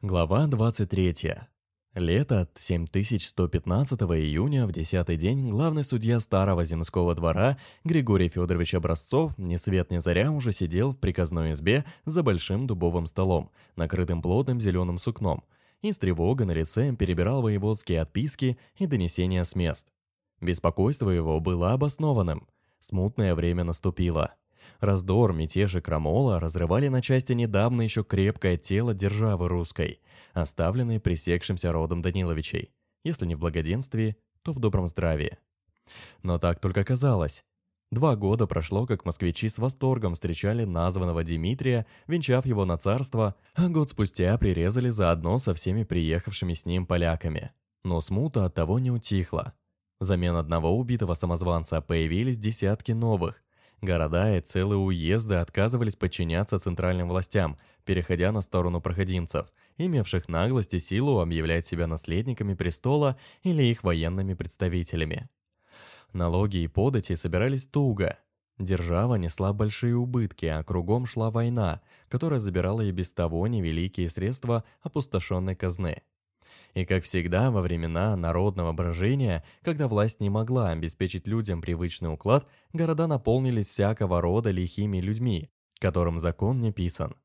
Глава 23. Лето 7115 июня в десятый день главный судья старого земского двора Григорий Федорович Образцов ни свет ни заря уже сидел в приказной избе за большим дубовым столом, накрытым плотным зеленым сукном, и с тревогой на лице перебирал воеводские отписки и донесения с мест. Беспокойство его было обоснованным. Смутное время наступило. Раздор, мятеж и крамола разрывали на части недавно еще крепкое тело державы русской, оставленной пресекшимся родом Даниловичей, если не в благоденствии, то в добром здравии. Но так только казалось. Два года прошло, как москвичи с восторгом встречали названного Дмитрия, венчав его на царство, а год спустя прирезали заодно со всеми приехавшими с ним поляками. Но смута от того не утихла. Взамен одного убитого самозванца появились десятки новых, Города и целые уезды отказывались подчиняться центральным властям, переходя на сторону проходимцев, имевших наглость и силу объявлять себя наследниками престола или их военными представителями. Налоги и подати собирались туго. Держава несла большие убытки, а кругом шла война, которая забирала и без того невеликие средства опустошенной казны. И как всегда, во времена народного брожения, когда власть не могла обеспечить людям привычный уклад, города наполнились всякого рода лихими людьми, которым закон не писан.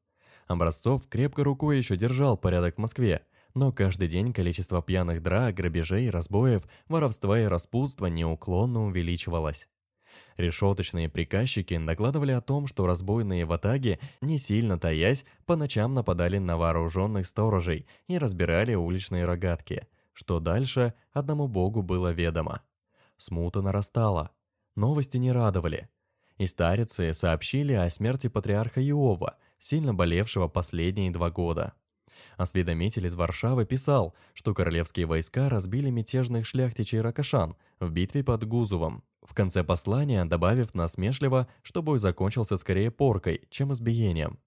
Образцов крепко рукой еще держал порядок в Москве, но каждый день количество пьяных драк, грабежей, разбоев, воровства и распутства неуклонно увеличивалось. Решеточные приказчики докладывали о том, что разбойные ватаги, не сильно таясь, по ночам нападали на вооруженных сторожей и разбирали уличные рогатки, что дальше одному богу было ведомо. Смута нарастала. Новости не радовали. И старицы сообщили о смерти патриарха Иова, сильно болевшего последние два года. Осведомитель из Варшавы писал, что королевские войска разбили мятежных шляхтичей Ракошан в битве под Гузовом. В конце послания добавив насмешливо, что бой закончился скорее поркой, чем избиением.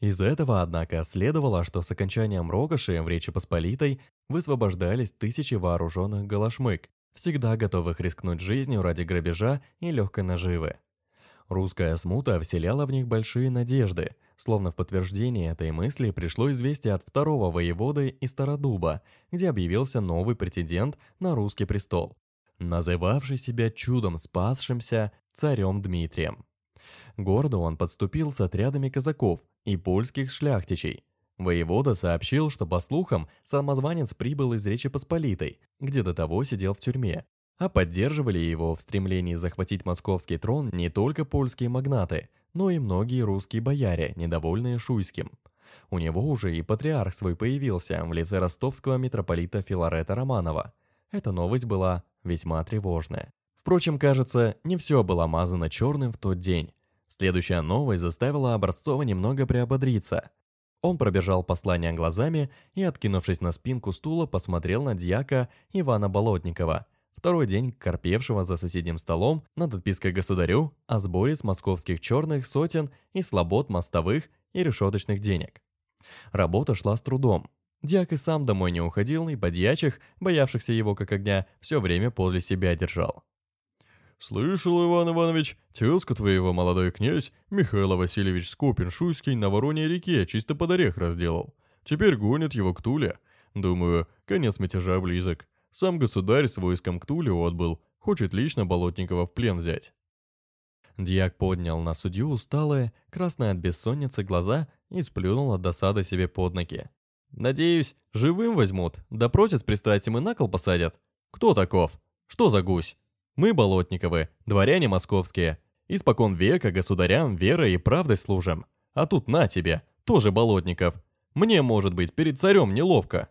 Из этого, однако, следовало, что с окончанием Рогоши в Речи Посполитой высвобождались тысячи вооруженных галашмык, всегда готовых рискнуть жизнью ради грабежа и легкой наживы. Русская смута вселяла в них большие надежды, словно в подтверждение этой мысли пришло известие от второго воеводы из Стародуба, где объявился новый претендент на русский престол называвший себя чудом спасшимся царем Дмитрием. Гордо он подступил с отрядами казаков и польских шляхтичей. Воевода сообщил, что, по слухам, самозванец прибыл из Речи Посполитой, где до того сидел в тюрьме, а поддерживали его в стремлении захватить московский трон не только польские магнаты, но и многие русские бояре, недовольные Шуйским. У него уже и патриарх свой появился в лице ростовского митрополита Филарета Романова. Эта новость была весьма тревожная. Впрочем, кажется, не все было мазано черным в тот день. Следующая новость заставила Образцова немного приободриться. Он пробежал послание глазами и, откинувшись на спинку стула, посмотрел на дьяка Ивана Болотникова, второй день корпевшего за соседним столом над отпиской государю о сборе с московских черных сотен и слобод мостовых и решеточных денег. Работа шла с трудом. Дьяк и сам домой не уходил, и подьячих, боявшихся его как огня, все время подле себя держал. «Слышал, Иван Иванович, тезка твоего молодой князь Михаил Васильевич Скопин-Шуйский на Вороньей реке чисто под орех разделал. Теперь гонят его к Туле. Думаю, конец мятежа близок. Сам государь с войском к Туле отбыл, хочет лично Болотникова в плен взять». Дьяк поднял на судью усталые, красные от бессонницы глаза и сплюнул от досады себе под ноги. Надеюсь, живым возьмут, допросят с пристрастием и на кол посадят. Кто таков? Что за гусь? Мы, Болотниковы, дворяне московские. Испокон века государям верой и правдой служим. А тут на тебе, тоже Болотников. Мне, может быть, перед царем неловко.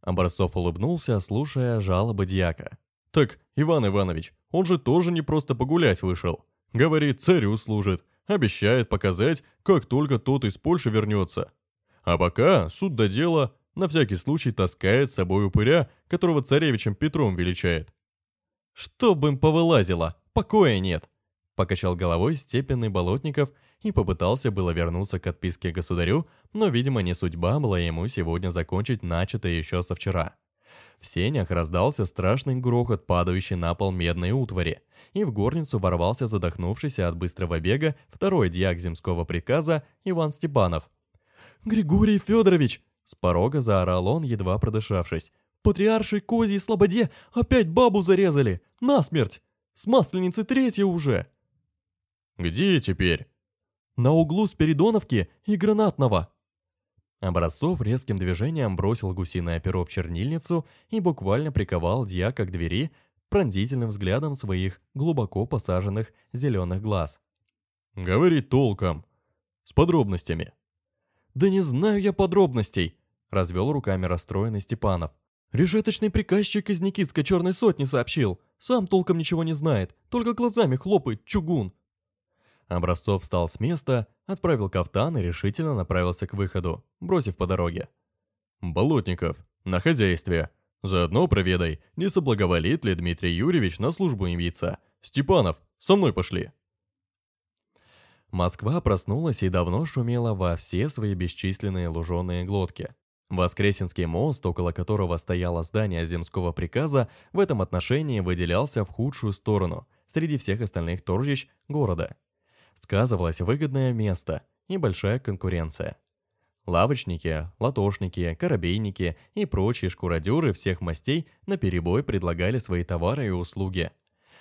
Образцов улыбнулся, слушая жалобы дьяка. «Так, Иван Иванович, он же тоже не просто погулять вышел. Говорит, царю служит, обещает показать, как только тот из Польши вернется. А пока суд до дела на всякий случай таскает с собой упыря, которого царевичем Петром величает. «Чтоб им повылазило, покоя нет!» Покачал головой степенный Болотников и попытался было вернуться к отписке государю, но, видимо, не судьба была ему сегодня закончить начатое еще со вчера. В сенях раздался страшный грохот, падающий на пол медной утвари, и в горницу ворвался задохнувшийся от быстрого бега второй диак земского приказа Иван Степанов – «Григорий Федорович!» С порога заорал он, едва продышавшись. «Патриаршей козьей слободе опять бабу зарезали! Насмерть! С масленицы третья уже!» «Где теперь?» «На углу Спиридоновки и Гранатного!» Образцов резким движением бросил гусиное перо в чернильницу и буквально приковал дьяка к двери пронзительным взглядом своих глубоко посаженных зеленых глаз. «Говори толком, с подробностями». «Да не знаю я подробностей», — развел руками расстроенный Степанов. «Решеточный приказчик из Никитской черной сотни сообщил. Сам толком ничего не знает, только глазами хлопает чугун». Образцов встал с места, отправил кафтан и решительно направился к выходу, бросив по дороге. «Болотников, на хозяйстве. Заодно проведай, не соблаговолит ли Дмитрий Юрьевич на службу явиться. Степанов, со мной пошли». Москва проснулась и давно шумела во все свои бесчисленные луженые глотки. Воскресенский мост, около которого стояло здание земского приказа, в этом отношении выделялся в худшую сторону среди всех остальных торжищ города. Сказывалось выгодное место и большая конкуренция. Лавочники, латошники, коробейники и прочие шкуродеры всех мастей наперебой предлагали свои товары и услуги.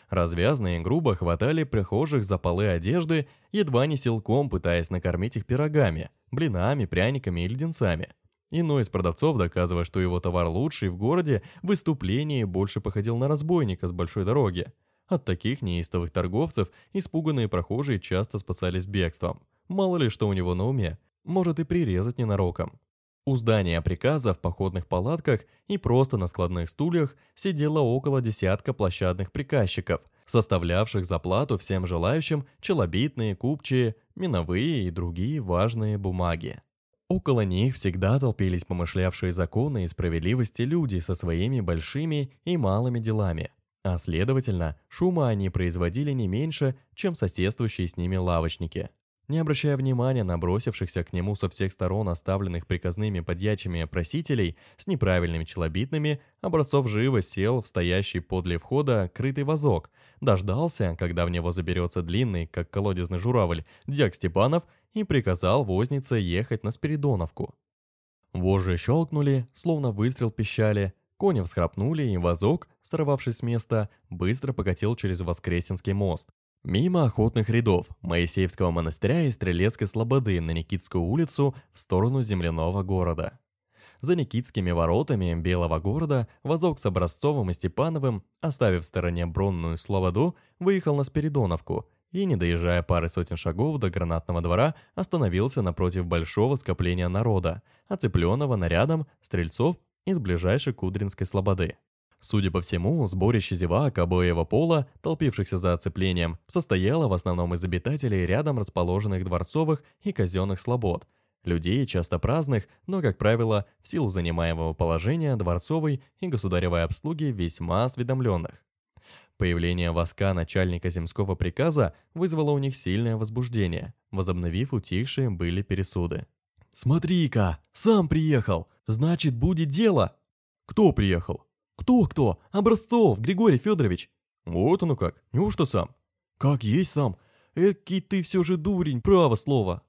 Развязно и грубо хватали прихожих за полы одежды, едва не силком пытаясь накормить их пирогами, блинами, пряниками и леденцами. Иной из продавцов, доказывая, что его товар лучший в городе, в выступлении больше походил на разбойника с большой дороги. От таких неистовых торговцев испуганные прохожие часто спасались бегством. Мало ли что у него на уме, может и прирезать ненароком. У здания приказа в походных палатках и просто на складных стульях сидело около десятка площадных приказчиков, составлявших заплату всем желающим челобитные, купчие, миновые и другие важные бумаги. Около них всегда толпились помышлявшие законы и справедливости люди со своими большими и малыми делами, а следовательно, шума они производили не меньше, чем соседствующие с ними лавочники. Не обращая внимания на бросившихся к нему со всех сторон оставленных приказными подьячими просителей с неправильными челобитными, Образцов живо сел в стоящий подле входа крытый вазок, дождался, когда в него заберется длинный, как колодезный журавль, дьяк Степанов и приказал вознице ехать на Спиридоновку. Вожжи щелкнули, словно выстрел пищали, кони всхрапнули, и вазок, сорвавшись с места, быстро покатил через Воскресенский мост, Мимо охотных рядов Моисеевского монастыря и Стрелецкой слободы на Никитскую улицу в сторону земляного города. За Никитскими воротами Белого города возок с Образцовым и Степановым, оставив в стороне Бронную слободу, выехал на Спиридоновку и, не доезжая пары сотен шагов до гранатного двора, остановился напротив большого скопления народа, оцепленного нарядом стрельцов из ближайшей Кудринской слободы. Судя по всему, сборище зевак обоего пола, толпившихся за оцеплением, состояло в основном из обитателей рядом расположенных дворцовых и казенных слобод, людей часто праздных, но, как правило, в силу занимаемого положения дворцовой и государевой обслуги весьма осведомленных. Появление воска начальника земского приказа вызвало у них сильное возбуждение, возобновив утихшие были пересуды. «Смотри-ка, сам приехал! Значит, будет дело!» «Кто приехал?» «Кто-кто? Образцов, Григорий Федорович!» «Вот оно как, неужто сам?» «Как есть сам. Экий ты все же дурень, право слово!»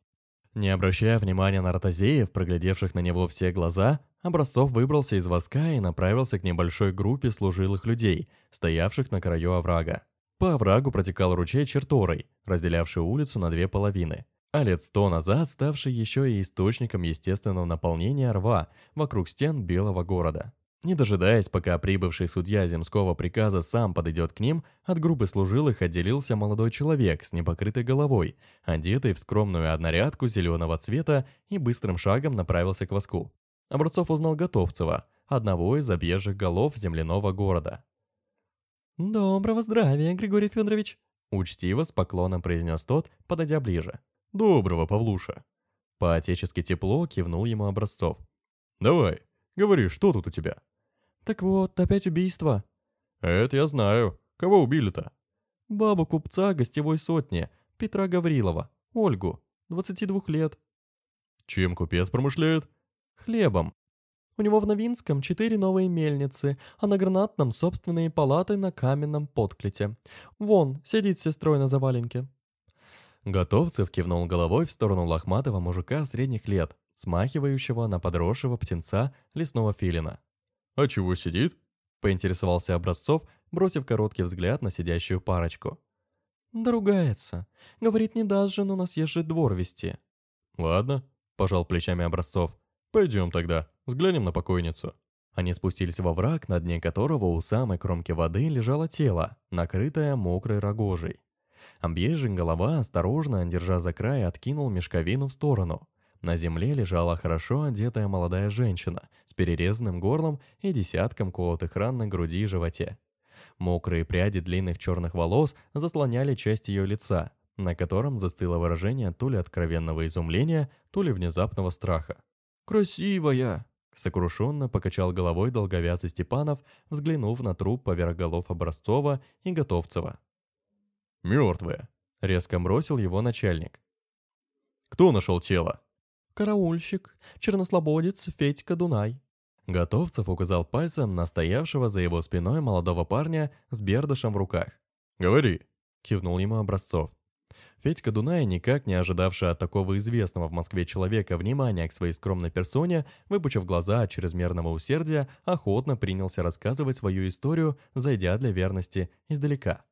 Не обращая внимания на ротозеев, проглядевших на него все глаза, Образцов выбрался из воска и направился к небольшой группе служилых людей, стоявших на краю оврага. По оврагу протекал ручей Черторой, разделявший улицу на две половины, а лет сто назад ставший еще и источником естественного наполнения рва вокруг стен Белого города. Не дожидаясь, пока прибывший судья земского приказа сам подойдет к ним, от группы служилых отделился молодой человек с непокрытой головой, одетый в скромную однорядку зеленого цвета и быстрым шагом направился к воску. Образцов узнал Готовцева, одного из объезжих голов земляного города. «Доброго здравия, Григорий Федорович!» Учтиво с поклоном произнес тот, подойдя ближе. «Доброго, Павлуша!» По-отечески тепло кивнул ему Образцов. «Давай, говори, что тут у тебя?» «Так вот, опять убийство». «Это я знаю. Кого убили-то?» «Бабу купца гостевой сотни, Петра Гаврилова, Ольгу, 22 лет». «Чем купец промышляет?» «Хлебом. У него в Новинском четыре новые мельницы, а на Гранатном собственные палаты на каменном подклете. Вон, сидит с сестрой на заваленке». Готовцев кивнул головой в сторону лохматого мужика средних лет, смахивающего на подросшего птенца лесного филина. «А чего сидит?» — поинтересовался Образцов, бросив короткий взгляд на сидящую парочку. «Да ругается. Говорит, не даст жену на съезжий двор вести». «Ладно», — пожал плечами Образцов. «Пойдем тогда, взглянем на покойницу». Они спустились во враг, на дне которого у самой кромки воды лежало тело, накрытое мокрой рогожей. Объезжий голова, осторожно, держа за край, откинул мешковину в сторону. На земле лежала хорошо одетая молодая женщина с перерезанным горлом и десятком колотых ран на груди и животе. Мокрые пряди длинных черных волос заслоняли часть ее лица, на котором застыло выражение то ли откровенного изумления, то ли внезапного страха. «Красивая!» Сокрушенно покачал головой долговязый Степанов, взглянув на труп поверх голов Образцова и Готовцева. «Мертвая», — резко бросил его начальник. «Кто нашел тело?» «Караульщик, чернослободец Федька Дунай». Готовцев указал пальцем на стоявшего за его спиной молодого парня с бердышем в руках. «Говори», — кивнул ему Образцов. Федька Дунай, никак не ожидавший от такого известного в Москве человека внимания к своей скромной персоне, выпучив глаза от чрезмерного усердия, охотно принялся рассказывать свою историю, зайдя для верности издалека.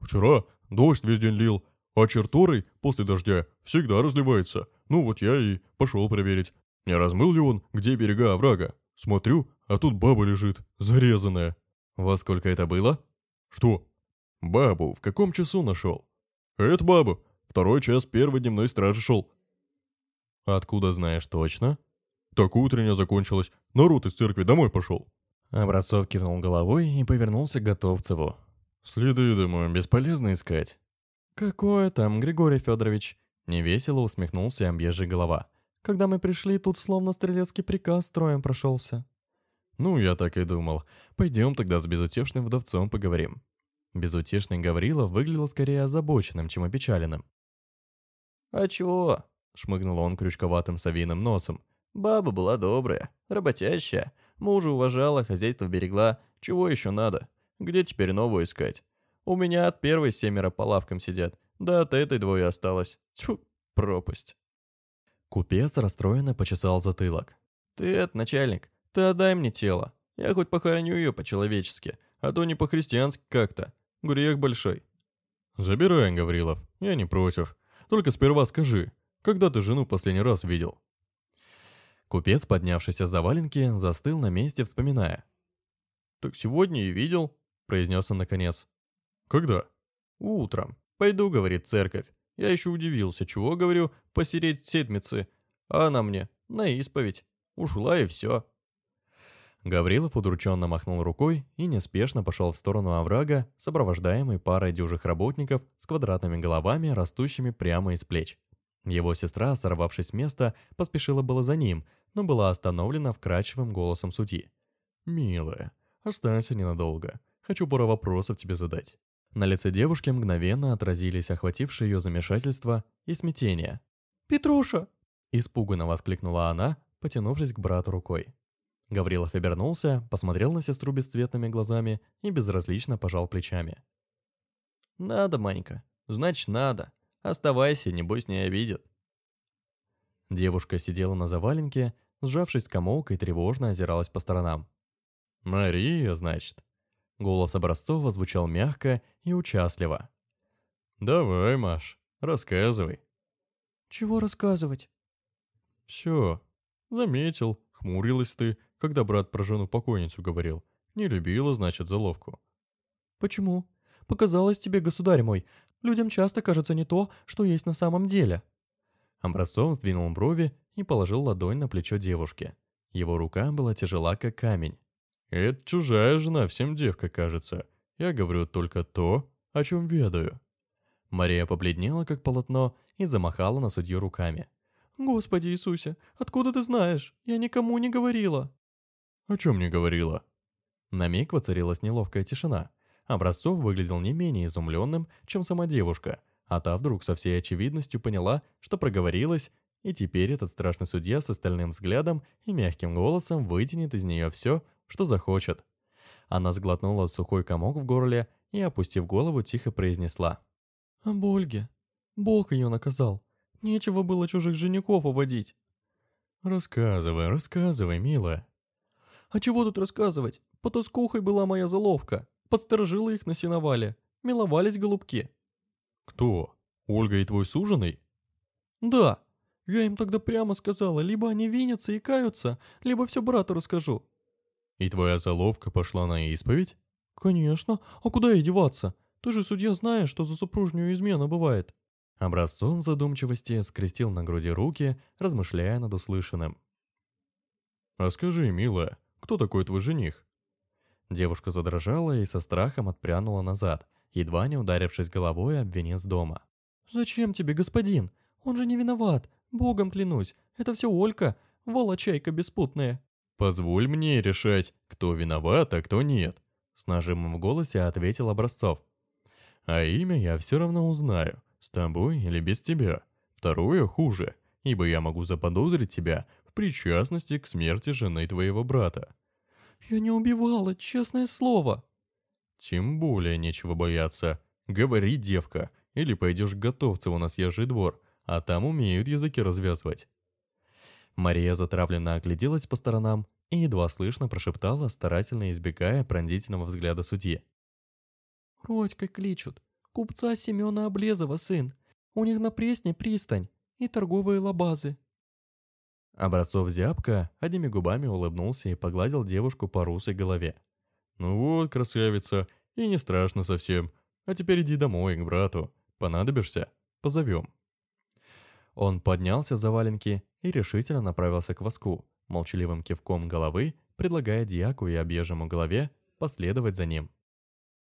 «Вчера дождь весь день лил, а черторый после дождя всегда разливается. Ну вот я и пошел проверить, не размыл ли он, где берега оврага. Смотрю, а тут баба лежит, зарезанная». «Во сколько это было?» «Что?» «Бабу в каком часу нашел?» «Это баба. Второй час первой дневной стражи шел». «Откуда знаешь точно?» «Так утренняя закончилась. Народ из церкви домой пошел». Образцов кивнул головой и повернулся к Готовцеву. «Следы, думаю, бесполезно искать». «Какое там, Григорий Федорович?» Невесело усмехнулся объезжий голова. «Когда мы пришли, тут словно стрелецкий приказ строем прошелся». «Ну, я так и думал. Пойдем тогда с безутешным вдовцом поговорим». Безутешный Гаврила выглядел скорее озабоченным, чем опечаленным. «А чего?» — шмыгнул он крючковатым совиным носом. «Баба была добрая, работящая, мужа уважала, хозяйство берегла. Чего еще надо? Где теперь новую искать? У меня от первой семеро по лавкам сидят, да от этой двое осталось. Тьфу, пропасть». Купец расстроенно почесал затылок. «Ты это, начальник, ты отдай мне тело. Я хоть похороню ее по-человечески, а то не по-христиански как-то. Грех большой. Забирай, Гаврилов, я не против. Только сперва скажи, когда ты жену последний раз видел? Купец, поднявшийся за валенки, застыл на месте, вспоминая. «Так сегодня и видел», — произнес он наконец. «Когда?» «Утром. Пойду, — говорит, — церковь. Я еще удивился, чего, говорю, посереть седмицы. А она мне, на исповедь. Ушла и все. Гаврилов удрученно махнул рукой и неспешно пошел в сторону оврага, сопровождаемый парой дюжих работников с квадратными головами, растущими прямо из плеч. Его сестра, сорвавшись с места, поспешила было за ним, но была остановлена вкрадчивым голосом судьи. «Милая, останься ненадолго. Хочу пару вопросов тебе задать». На лице девушки мгновенно отразились охватившие ее замешательство и смятение. «Петруша!» – испуганно воскликнула она, потянувшись к брату рукой. Гаврилов обернулся, посмотрел на сестру бесцветными глазами и безразлично пожал плечами. «Надо, Манька. Значит, надо. Оставайся, небось не обидят». Девушка сидела на заваленке, сжавшись комок и тревожно озиралась по сторонам. «Мария, значит?» Голос Образцова звучал мягко и участливо. «Давай, Маш, рассказывай». «Чего рассказывать?» «Все. Заметил, хмурилась ты, когда брат про жену покойницу говорил. Не любила, значит, заловку. Почему? Показалось тебе, государь мой, людям часто кажется не то, что есть на самом деле. Образцов сдвинул брови и положил ладонь на плечо девушки. Его рука была тяжела, как камень. «Это чужая жена, всем девка кажется. Я говорю только то, о чем ведаю». Мария побледнела, как полотно, и замахала на судью руками. «Господи Иисусе, откуда ты знаешь? Я никому не говорила». «О чем не говорила?» На миг воцарилась неловкая тишина. Образцов выглядел не менее изумленным, чем сама девушка, а та вдруг со всей очевидностью поняла, что проговорилась, и теперь этот страшный судья с остальным взглядом и мягким голосом вытянет из нее все, что захочет. Она сглотнула сухой комок в горле и, опустив голову, тихо произнесла. «Об Ольге. Бог ее наказал. Нечего было чужих женихов уводить». Рассказывай, рассказывай, милая. А чего тут рассказывать? Потускухой была моя заловка. Подсторожила их на сеновале. Миловались голубки. Кто? Ольга и твой суженый? Да. Я им тогда прямо сказала, либо они винятся и каются, либо все брату расскажу. И твоя заловка пошла на исповедь? Конечно. А куда ей деваться? Ты же, судья, знаешь, что за супружнюю измена бывает. Образцов задумчивости скрестил на груди руки, размышляя над услышанным. «Расскажи, милая, кто такой твой жених?» Девушка задрожала и со страхом отпрянула назад, едва не ударившись головой об венец дома. «Зачем тебе, господин? Он же не виноват. Богом клянусь. Это все Олька, волочайка беспутная». «Позволь мне решать, кто виноват, а кто нет», — с нажимом в голосе ответил Образцов. «А имя я все равно узнаю, с тобой или без тебя. Второе хуже, ибо я могу заподозрить тебя в причастности к смерти жены твоего брата». «Я не убивала, честное слово». «Тем более нечего бояться. Говори, девка, или пойдешь к готовцеву на съезжий двор, а там умеют языки развязывать». Мария затравленно огляделась по сторонам и едва слышно прошептала, старательно избегая пронзительного взгляда судьи. «Родькой кличут. Купца Семена Облезова сын. У них на Пресне пристань и торговые лабазы». Образцов зябко одними губами улыбнулся и погладил девушку по русой голове. «Ну вот, красавица, и не страшно совсем. А теперь иди домой к брату. Понадобишься? Позовем». Он поднялся за валенки и решительно направился к воску, молчаливым кивком головы, предлагая дьяку и объезжему голове последовать за ним.